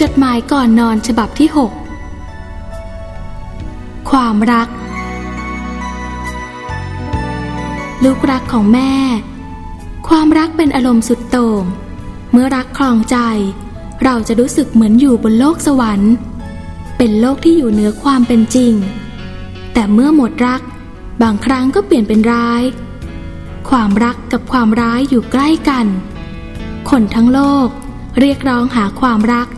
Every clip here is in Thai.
จดหมายก่อนนอนฉบับที่ 6 ความรัก ลูกรักของแม่ ความรักเป็นอารมณ์สุดโต่ง เมื่อรักคลองใจ เราจะรู้สึกเหมือนอยู่บนโลกสวรรค์ เป็นโลกที่อยู่เหนือความเป็นจริง แต่เมื่อหมดรัก บางครั้งก็เปลี่ยนเป็นร้าย ความรักกับความร้ายอยู่ใกล้กัน คนทั้งโลกเรียกร้องหาความรัก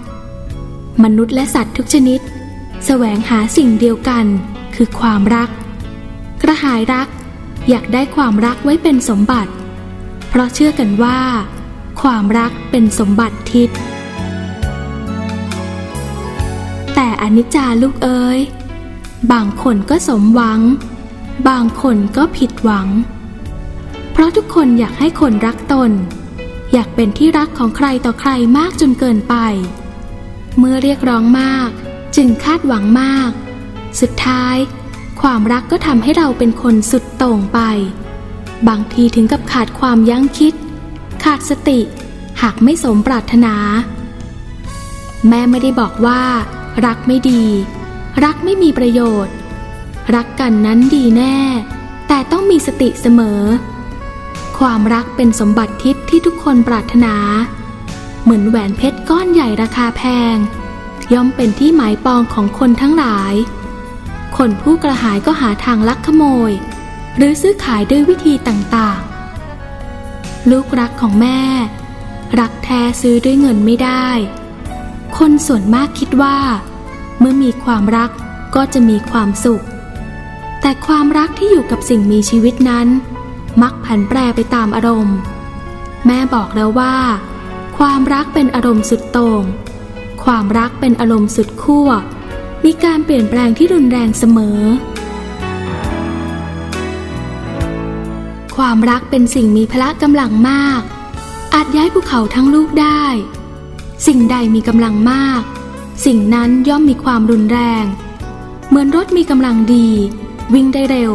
มนุษย์และสัตว์ทุกชนิด แสวงหาสิ่งเดียวกัน คือความรัก กระหายรักอยากได้ความรักไว้เป็นสมบัติ เพราะเชื่อกันว่า ความรักเป็นสมบัติทิพย์แต่อนิจจาลูกเอ๋ยบางคนก็สมหวัง บางคนก็ผิดหวัง เพราะทุกคนอยากให้คนรักตน อยากเป็นที่รักของใครต่อใครมากจนเกินไป เมื่อเรียกร้องมาก จึงคาดหวังมาก สุดท้าย ความรักก็ทำให้เราเป็นคนสุดโต่งไป บางทีถึงกับขาดความยั้งคิด ขาดสติ หากไม่สมปรารถนา แม่ไม่ได้บอกว่า รักไม่ดี รักไม่มีประโยชน์ รักกันนั้นดีแน่ แต่ต้องมีสติเสมอ ความรักเป็นสมบัติทิพย์ที่ทุกคนปรารถนา เหมือนแหวนเพชรก้อนใหญ่ราคาแพง ย่อมเป็นที่หมายปองของคนทั้งหลาย คนผู้กระหายก็หาทางลักขโมย หรือซื้อขายด้วยวิธีต่างๆ ลูกรักของแม่ รักแท้ซื้อด้วยเงินไม่ได้ คนส่วนมากคิดว่า เมื่อมีความรักก็จะมีความสุข แต่ความรักที่อยู่กับสิ่งมีชีวิตนั้น มักผันแปรไปตามอารมณ์ แม่บอกแล้วว่า ความรักเป็นอารมณ์สุดโต่งความรักเป็นอารมณ์สุดขั้ว มีการเปลี่ยนแปลงที่รุนแรงเสมอ ความรักเป็นสิ่งมีพละกำลังมาก อาจย้ายภูเขาทั้งลูกได้ สิ่งใดมีกำลังมาก สิ่งนั้นย่อมมีความรุนแรง เหมือนรถมีกำลังดี วิ่งได้เร็ว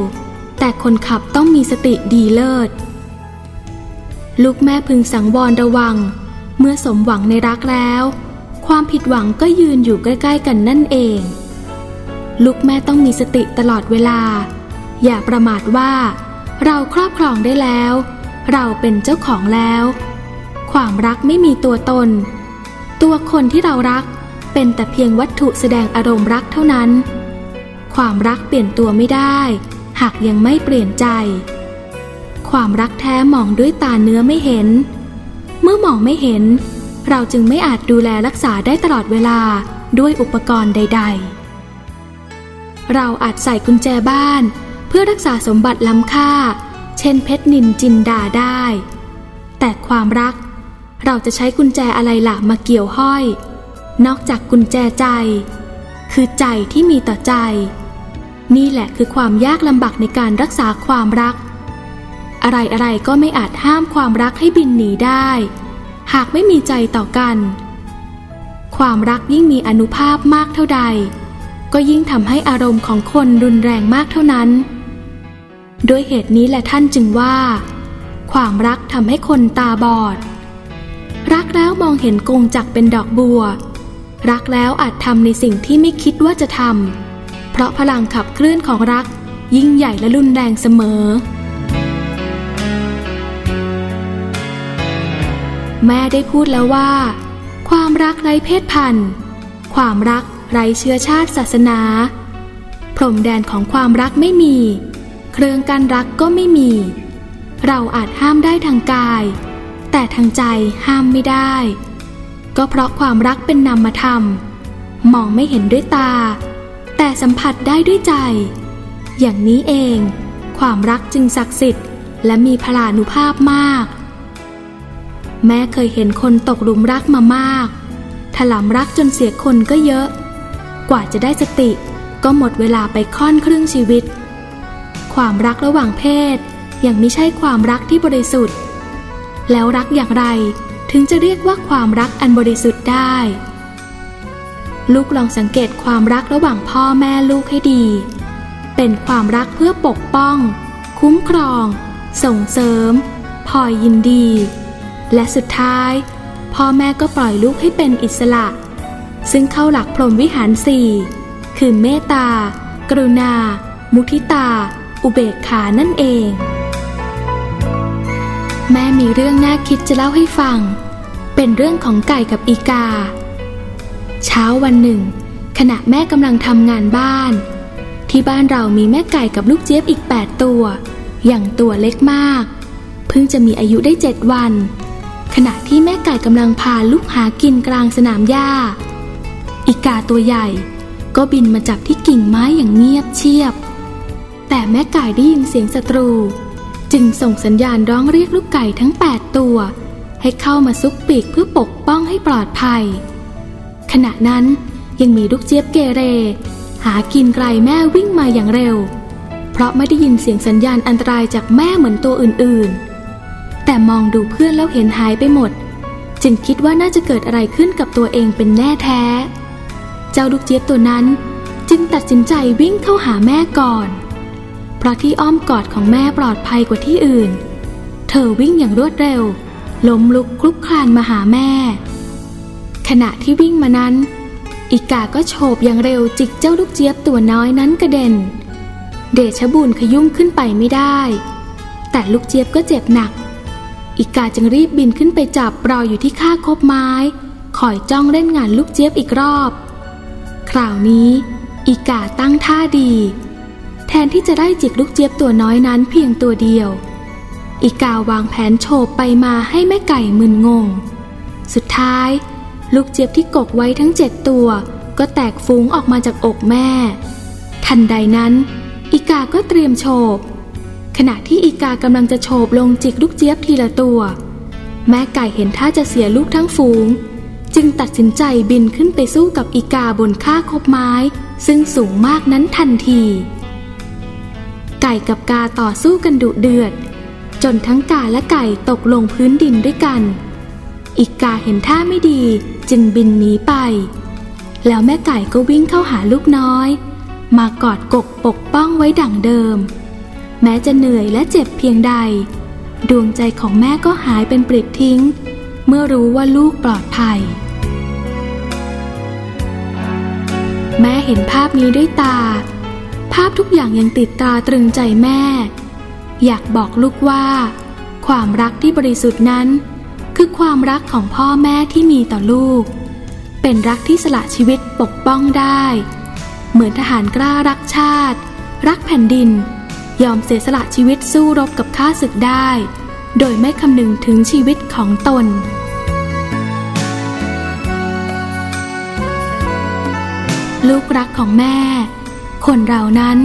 แต่คนขับต้องมีสติดีเลิศ ลูกแม่พึงสังวรระวัง เมื่อสมหวังในรักแล้ว ความผิดหวังก็ยืนอยู่ใกล้ๆกันนั่นเอง ลูกแม่ต้องมีสติตลอดเวลา อย่าประมาทว่า เราครอบครองได้แล้ว เราเป็นเจ้าของแล้ว ความรักไม่มีตัวตน ตัวคนที่เรารักเป็นแต่เพียงวัตถุแสดงอารมณ์รักเท่านั้น ความรักเปลี่ยนตัวไม่ได้ หากยังไม่เปลี่ยนใจ ความรักแท้มองด้วยตาเนื้อไม่เห็น เมื่อมองไม่เห็น เราจึงไม่อาจดูแลรักษาได้ตลอดเวลาด้วยอุปกรณ์ใด ๆ เราอาจใส่กุญแจบ้าน เพื่อรักษาสมบัติล้ำค่า เช่นเพชรนินจินดาได้ แต่ความรัก เราจะใช้กุญแจอะไรล่ะมาเกี่ยวห้อย นอกจากกุญแจใจ คือใจที่มีต่อใจ นี่แหละคือความยากลำบากในการรักษาความรัก อะไรๆก็ไม่อาจห้ามความรักให้บินหนีได้ หากไม่มีใจต่อกัน ความรักยิ่งมีอนุภาพมากเท่าใด ก็ยิ่งทำให้อารมณ์ของคนรุนแรงมากเท่านั้น ด้วยเหตุนี้แหละท่านจึงว่า ความรักทำให้คนตาบอด รักแล้วมองเห็นกงจักเป็นดอกบัว รักแล้วอาจทำในสิ่งที่ไม่คิดว่าจะทำเพราะพลังขับเคลื่อนของรักยิ่งใหญ่และรุนแรงเสมอ แม่ได้พูดแล้วว่า ความรักไร้เพศพันธุ์ ความรักไร้เชื้อชาติศาสนา พรมแดนของความรักไม่มี เครื่องกันรักก็ไม่มี เราอาจห้ามได้ทางกาย แต่ทางใจห้ามไม่ได้ ก็เพราะความรักเป็นนามธรรม มองไม่เห็นด้วยตา แต่สัมผัสได้ด้วยใจ อย่างนี้เอง ความรักจึงศักดิ์สิทธิ์และมีพลานุภาพมาก แม่เคยเห็นคนตกหลุมรักมามาก ถลำรักจนเสียคนก็เยอะ กว่าจะได้สติก็หมดเวลาไปค่อนครึ่งชีวิต ความรักระหว่างเพศ ยังไม่ใช่ความรักที่บริสุทธิ์ แล้วรักอย่างไรถึงจะเรียกว่าความรักอันบริสุทธิ์ได้ ลูกลองสังเกตความรักระหว่างพ่อแม่ลูกให้ดี เป็นความรักเพื่อปกป้อง คุ้มครอง ส่งเสริมพลอยยินดี และสุดท้าย พ่อแม่ก็ปล่อยลูกให้เป็นอิสระ ซึ่งเข้าหลักพรหมวิหารสี่คือเมตตา กรุณา มุทิตา อุเบกขานั่นเอง แม่มีเรื่องน่าคิดจะเล่าให้ฟัง เป็นเรื่องของไก่กับอีกา เช้าวันหนึ่ง ขณะแม่กำลังทำงานบ้าน ที่บ้านเรามีแม่ไก่กับลูกเจี๊ยบอีกแปดตัว อย่างตัวเล็กมาก เพิ่งจะมีอายุได้เจ็ดวัน ขณะที่แม่ไก่กำลังพาลูกหากินกลางสนามหญ้า อีกาตัวใหญ่ ก็บินมาจับที่กิ่งไม้อย่างเงียบเชียบ แต่แม่ไก่ได้ยินเสียงศัตรู จึงส่งสัญญาณร้องเรียกลูกไก่ทั้ง 8 ตัว ให้เข้ามาซุกปีกเพื่อปกป้องให้ปลอดภัย ขณะนั้นยังมีลูกเจี๊ยบเกเร หากินไกลแม่วิ่งมาอย่างเร็ว เพราะไม่ได้ยินเสียงสัญญาณอันตรายจากแม่เหมือนตัวอื่นๆ แต่มองดูเพื่อนแล้วเห็นหายไปหมด จึงคิดว่าน่าจะเกิดอะไรขึ้นกับตัวเองเป็นแน่แท้ เจ้าลูกเจี๊ยบตัวนั้นจึงตัดสินใจวิ่งเข้าหาแม่ก่อน เพราะที่อ้อมกอดของแม่ปลอดภัยกว่าที่อื่น เธอวิ่งอย่างรวดเร็ว ล้มลุกคลุกคลานมาหาแม่ ขณะที่วิ่งมานั้น อีกาก็โฉบอย่างเร็วจิกเจ้าลูกเจี๊ยบตัวน้อยนั้นกระเด็น เดชบุญขยุ่มขึ้นไปไม่ได้ แต่ลูกเจี๊ยบก็เจ็บหนัก อีกาจึงรีบบินขึ้นไปจับรออยู่ที่ข้าคบไม้ คอยจ้องเล่นงานลูกเจี๊ยบอีกรอบ คราวนี้ อีกาตั้งท่าดี แทนที่จะได้จิกลูกเจี๊ยบตัวน้อยนั้นเพียงตัวเดียว อีกาวางแผนโฉบไปมาให้แม่ไก่มึนงง สุดท้าย ลูกเจี๊ยบที่กกไว้ทั้งเจ็ดตัว ก็แตกฟุ้งออกมาจากอกแม่ ทันใดนั้น อีกาก็เตรียมโฉบ ขณะที่อีกากำลังจะโฉบลงจิกลูกเจี๊ยบทีละตัว แม่ไก่เห็นท่าจะเสียลูกทั้งฝูง จึงตัดสินใจบินขึ้นไปสู้กับอีกาบนค่าคบไม้ ซึ่งสูงมากนั้นทันที ไก่กับกาต่อสู้กันดุเดือด จนทั้งกาและไก่ตกลงพื้นดินด้วยกัน อีกาเห็นท่าไม่ดีจึงบินหนีไป แล้วแม่ไก่ก็วิ่งเข้าหาลูกน้อย มากอดกกปกป้องไว้ดั่งเดิม แม้จะเหนื่อยและเจ็บเพียงใด ดวงใจของแม่ก็หายเป็นปลิดทิ้ง เมื่อรู้ว่าลูกปลอดภัย แม่เห็นภาพนี้ด้วยตา ภาพทุกอย่างยังติดตาตรึงใจแม่ อยากบอกลูกว่า ความรักที่บริสุทธิ์นั้น คือความรักของพ่อแม่ที่มีต่อลูก เป็นรักที่สละชีวิตปกป้องได้ เหมือนทหารกล้ารักชาติ รักแผ่นดิน ยอมเสียสละชีวิตสู้รบกับข้าศึกได้ โดยไม่คำนึงถึงชีวิตของตน ลูกรักของแม่ คนเรานั้น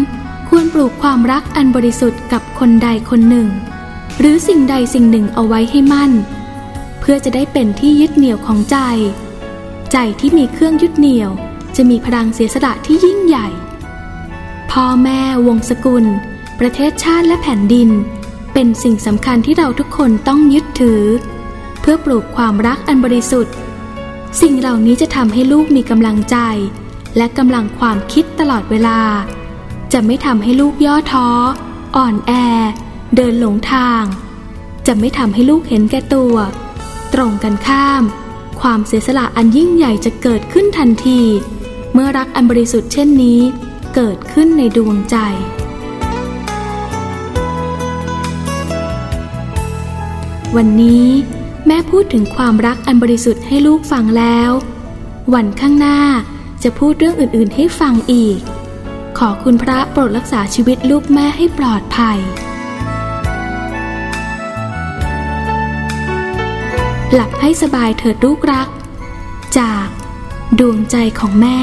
ควรปลูกความรักอันบริสุทธิ์กับคนใดคนหนึ่ง หรือสิ่งใดสิ่งหนึ่งเอาไว้ให้มั่น เพื่อจะได้เป็นที่ยึดเหนี่ยวของใจ ใจที่มีเครื่องยึดเหนี่ยว จะมีพลังเสียสละที่ยิ่งใหญ่ พ่อแม่วงศกุล ประเทศชาติและแผ่นดิน เป็นสิ่งสำคัญที่เราทุกคนต้องยึดถือ เพื่อปลูกความรักอันบริสุทธิ์ สิ่งเหล่านี้จะทำให้ลูกมีกำลังใจ และกำลังความคิดตลอดเวลา จะไม่ทำให้ลูกย่อท้อ อ่อนแอ เดินหลงทาง จะไม่ทำให้ลูกเห็นแก่ตัว ตรงกันข้าม ความเสียสละอันยิ่งใหญ่จะเกิดขึ้นทันที เมื่อรักอันบริสุทธิ์เช่นนี้ เกิดขึ้นในดวงใจ วันนี้แม่พูดถึงความรักอันบริสุทธิ์ให้ลูกฟังแล้ว วันข้างหน้าจะพูดเรื่องอื่นๆให้ฟังอีก ขอคุณพระโปรดรักษาชีวิตลูกแม่ให้ปลอดภัย หลับให้สบายเถิดลูกรัก จากดวงใจของแม่